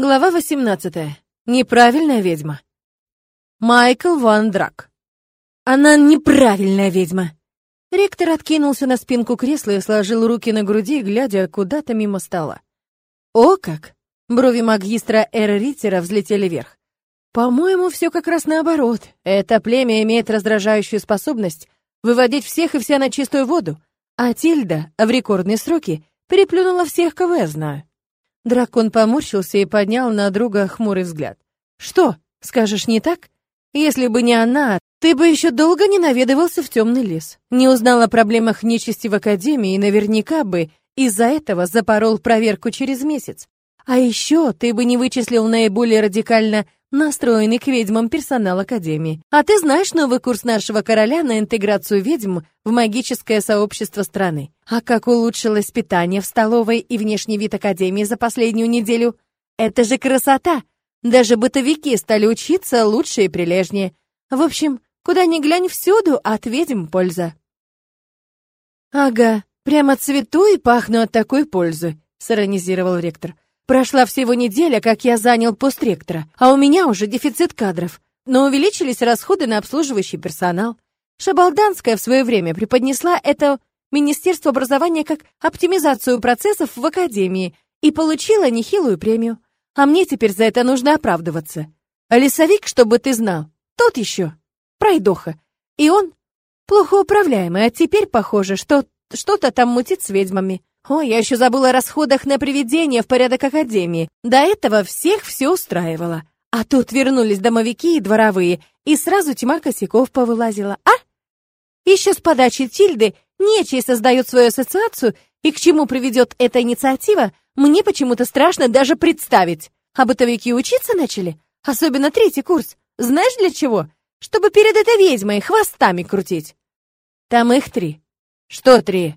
Глава 18. Неправильная ведьма. Майкл Ван Драк. Она неправильная ведьма. Ректор откинулся на спинку кресла и сложил руки на груди, глядя куда-то мимо стола. О как! Брови магистра Эр Риттера взлетели вверх. По-моему, все как раз наоборот. Это племя имеет раздражающую способность выводить всех и вся на чистую воду, а Тильда в рекордные сроки переплюнула всех, кого я знаю. Дракон поморщился и поднял на друга хмурый взгляд. «Что, скажешь не так? Если бы не она, ты бы еще долго не наведывался в темный лес, не узнал о проблемах нечисти в Академии и наверняка бы из-за этого запорол проверку через месяц. А еще ты бы не вычислил наиболее радикально настроенный к ведьмам персонал Академии. А ты знаешь новый курс нашего короля на интеграцию ведьм в магическое сообщество страны? А как улучшилось питание в столовой и внешний вид Академии за последнюю неделю? Это же красота! Даже бытовики стали учиться лучше и прилежнее. В общем, куда ни глянь, всюду от ведьм польза. «Ага, прямо цвету и пахну от такой пользы», — сиронизировал ректор. Прошла всего неделя, как я занял пост ректора, а у меня уже дефицит кадров. Но увеличились расходы на обслуживающий персонал. Шабалданская в свое время преподнесла это Министерство образования как оптимизацию процессов в академии и получила нехилую премию. А мне теперь за это нужно оправдываться. А лесовик, чтобы ты знал, тот еще, пройдоха. И он плохо управляемый, а теперь похоже, что что-то там мутит с ведьмами. О, я еще забыла о расходах на приведение в порядок академии. До этого всех все устраивало. А тут вернулись домовики и дворовые, и сразу тьма косяков повылазила. А? Еще с подачи Тильды нечей создает свою ассоциацию, и к чему приведет эта инициатива, мне почему-то страшно даже представить. А бытовики учиться начали? Особенно третий курс. Знаешь для чего? Чтобы перед этой ведьмой хвостами крутить. Там их три. Что три?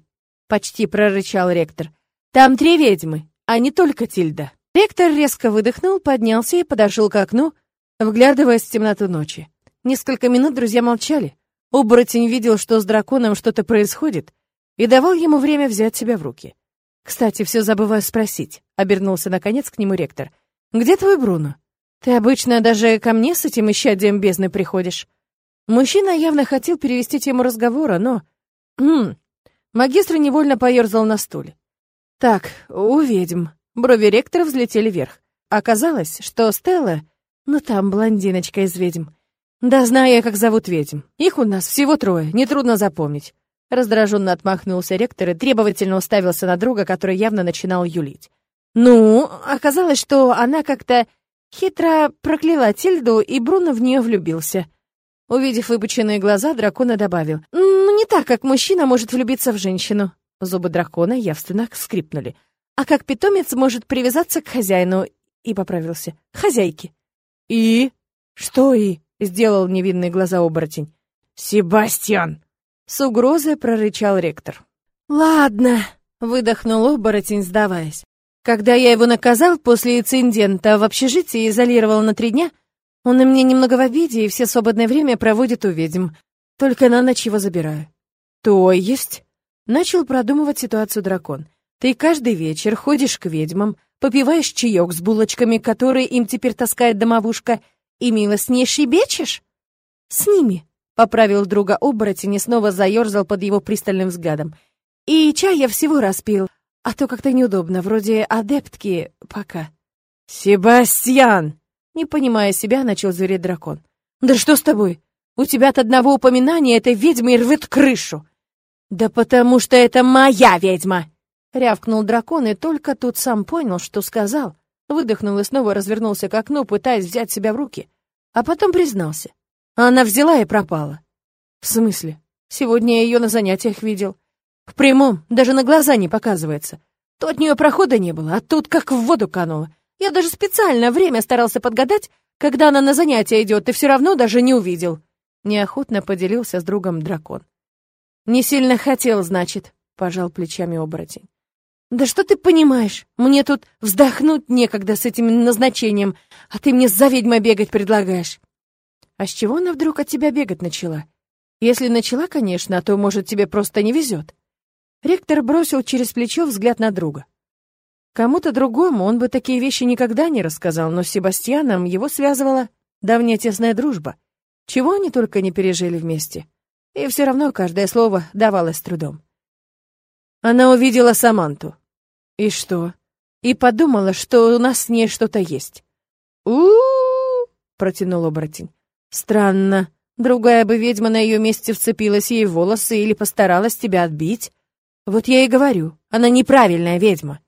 Почти прорычал ректор. Там три ведьмы, а не только Тильда. Ректор резко выдохнул, поднялся и подошел к окну, вглядываясь в темноту ночи. Несколько минут друзья молчали. Оборотень видел, что с драконом что-то происходит, и давал ему время взять себя в руки. «Кстати, все забываю спросить», — обернулся наконец к нему ректор. «Где твой Бруно? Ты обычно даже ко мне с этим исчадием бездны приходишь». Мужчина явно хотел перевести тему разговора, но... «Хм, Магистр невольно поерзал на стуле. Так, у. Брови ректора взлетели вверх. Оказалось, что Стелла... Ну там блондиночка из ведьм. Да знаю я, как зовут ведьм. Их у нас всего трое, нетрудно запомнить. Раздраженно отмахнулся ректор и требовательно уставился на друга, который явно начинал юлить. Ну, оказалось, что она как-то хитро прокляла Тильду, и Бруно в нее влюбился. Увидев выпученные глаза, дракона добавил. «Ну, не так, как мужчина может влюбиться в женщину». Зубы дракона явственно скрипнули. «А как питомец может привязаться к хозяину?» И поправился. «Хозяйке». «И?» «Что «и?» — сделал невинные глаза оборотень. «Себастьян!» С угрозой прорычал ректор. «Ладно», — выдохнул оборотень, сдаваясь. «Когда я его наказал после инцидента в общежитии и изолировал на три дня, он и мне немного в обиде, и все свободное время проводит у ведьм. Только на ночь его забираю. То есть? Начал продумывать ситуацию дракон. Ты каждый вечер ходишь к ведьмам, попиваешь чаек с булочками, которые им теперь таскает домовушка, и мило с ней шибечешь? С ними, поправил друга оборотень и снова заерзал под его пристальным взглядом. И чай я всего раз пил, а то как-то неудобно, вроде адептки пока. «Себастьян!» Не понимая себя, начал звереть дракон. «Да что с тобой? У тебя от одного упоминания этой ведьмы рвет крышу!» «Да потому что это моя ведьма!» Рявкнул дракон, и только тут сам понял, что сказал. Выдохнул и снова развернулся к окну, пытаясь взять себя в руки. А потом признался. Она взяла и пропала. «В смысле? Сегодня я ее на занятиях видел. В прямом, даже на глаза не показывается. То от нее прохода не было, а тут как в воду канула. Я даже специально время старался подгадать, когда она на занятия идет, и все равно даже не увидел. Неохотно поделился с другом дракон. Не сильно хотел, значит, пожал плечами оборотень. Да что ты понимаешь? Мне тут вздохнуть некогда с этим назначением, а ты мне за ведьмой бегать предлагаешь. А с чего она вдруг от тебя бегать начала? Если начала, конечно, то, может, тебе просто не везет. Ректор бросил через плечо взгляд на друга. Кому-то другому он бы такие вещи никогда не рассказал, но с Себастьяном его связывала давняя тесная дружба. Чего они только не пережили вместе. И все равно каждое слово давалось трудом. Она увидела Саманту. И что? И подумала, что у нас с ней что-то есть. у протянул оборотень. Странно. Другая бы ведьма на ее месте вцепилась ей в волосы или постаралась тебя отбить. Вот я и говорю, она неправильная ведьма.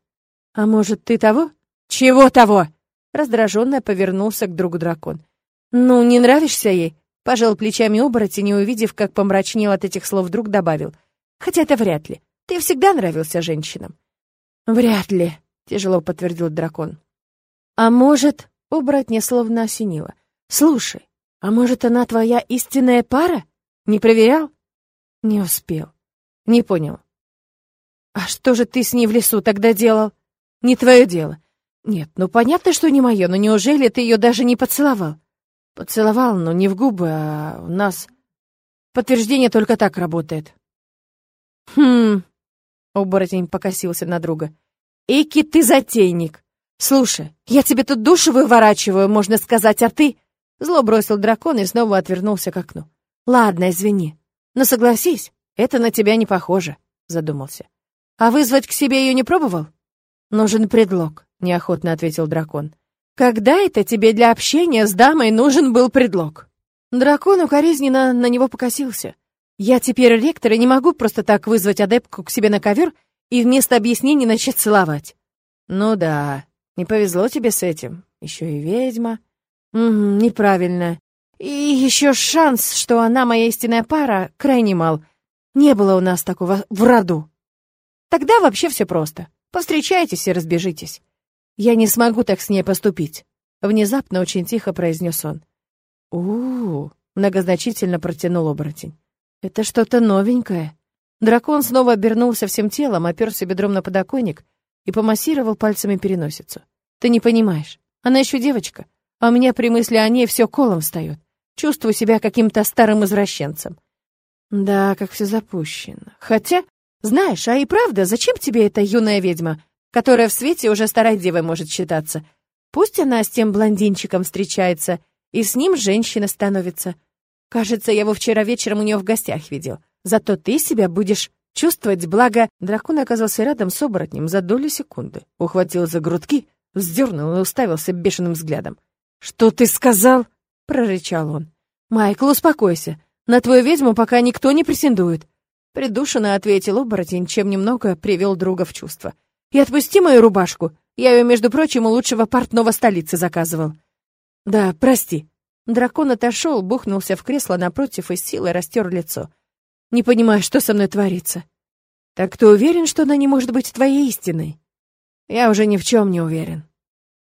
А может, ты того? Чего того? Раздраженно повернулся к другу дракон. Ну, не нравишься ей? Пожал плечами оборотень и, увидев, как помрачнел от этих слов, вдруг добавил. Хотя это вряд ли. Ты всегда нравился женщинам. Вряд ли, тяжело подтвердил дракон. А может, оборотня словно осенило. Слушай, а может, она твоя истинная пара? Не проверял? Не успел. Не понял. А что же ты с ней в лесу тогда делал? Не твое дело. Нет, ну понятно, что не мое, но неужели ты ее даже не поцеловал? Поцеловал, но не в губы, а у нас... Подтверждение только так работает. Хм... Оборотень покосился на друга. Эки ты затейник. Слушай, я тебе тут душу выворачиваю, можно сказать, а ты... Зло бросил дракон и снова отвернулся к окну. «Ладно, извини. Но согласись, это на тебя не похоже», — задумался. «А вызвать к себе ее не пробовал?» «Нужен предлог», — неохотно ответил дракон. «Когда это тебе для общения с дамой нужен был предлог?» Дракон укоризненно на него покосился. «Я теперь ректор и не могу просто так вызвать адепку к себе на ковер и вместо объяснений начать целовать». «Ну да, не повезло тебе с этим. Еще и ведьма». Угу, неправильно. И еще шанс, что она моя истинная пара, крайне мал. Не было у нас такого в роду. Тогда вообще все просто. Повстречайтесь и разбежитесь. Я не смогу так с ней поступить. Внезапно очень тихо произнес он. у у многозначительно протянул оборотень. Это что-то новенькое. Дракон снова обернулся всем телом, оперся бедром на подоконник и помассировал пальцами переносицу. Ты не понимаешь, она еще девочка а у меня при мысли о ней все колом встает. Чувствую себя каким-то старым извращенцем. Да, как все запущено. Хотя, знаешь, а и правда, зачем тебе эта юная ведьма, которая в свете уже старой девой может считаться? Пусть она с тем блондинчиком встречается, и с ним женщина становится. Кажется, я его вчера вечером у нее в гостях видел. Зато ты себя будешь чувствовать, благо... Дракон оказался рядом с оборотнем за долю секунды. Ухватил за грудки, вздернул и уставился бешеным взглядом. «Что ты сказал?» — прорычал он. «Майкл, успокойся. На твою ведьму пока никто не претендует». Придушенно ответил оборотень, чем немного привел друга в чувство. «И отпусти мою рубашку. Я ее, между прочим, у лучшего портного столицы заказывал». «Да, прости». Дракон отошел, бухнулся в кресло напротив и силой растер лицо. «Не понимаю, что со мной творится». «Так ты уверен, что она не может быть твоей истиной?» «Я уже ни в чем не уверен».